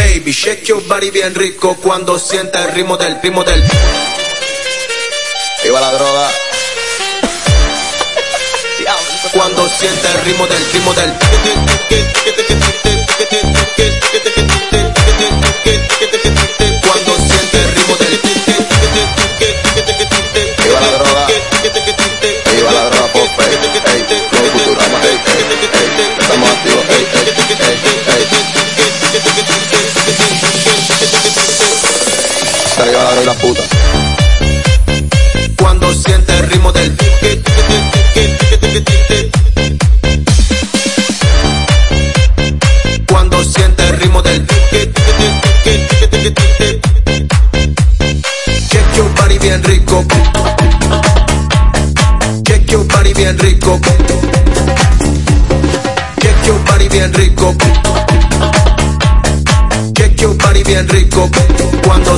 baby. Shake your body bien rico cuando sienta el ritmo del ritmo del. Viva la droga. Cuando sienta el ritmo del ritmo del. Cuando siente el ritmo del. Cuando siente el ritmo del. Check your body bien rico. Check your body bien rico. Check your body bien rico. Check your body bien rico. Cuando